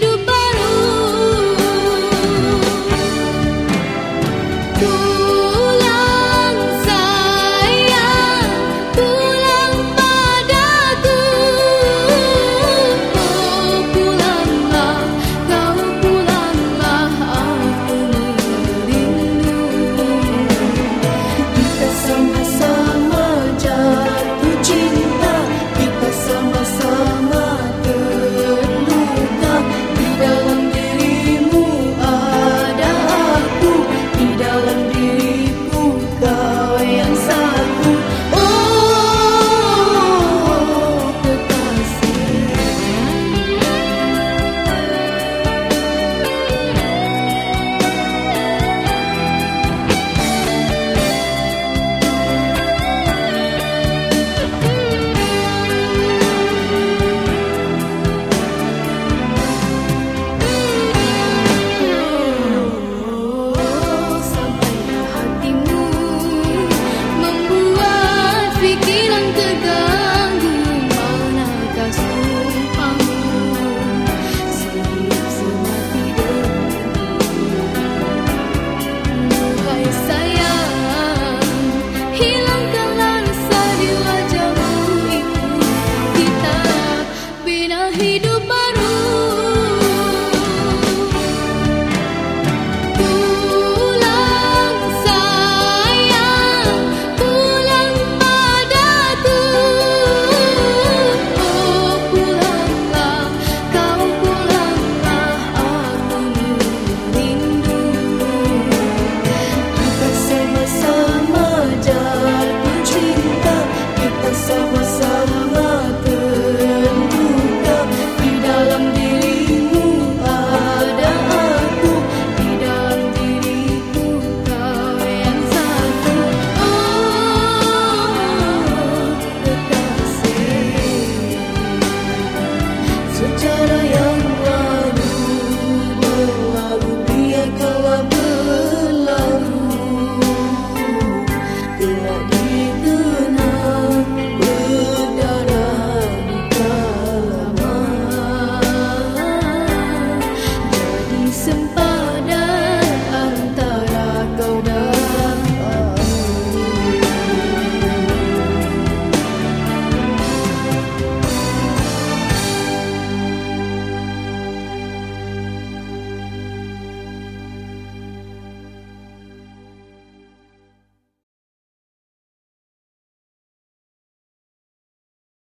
hidup. Hidup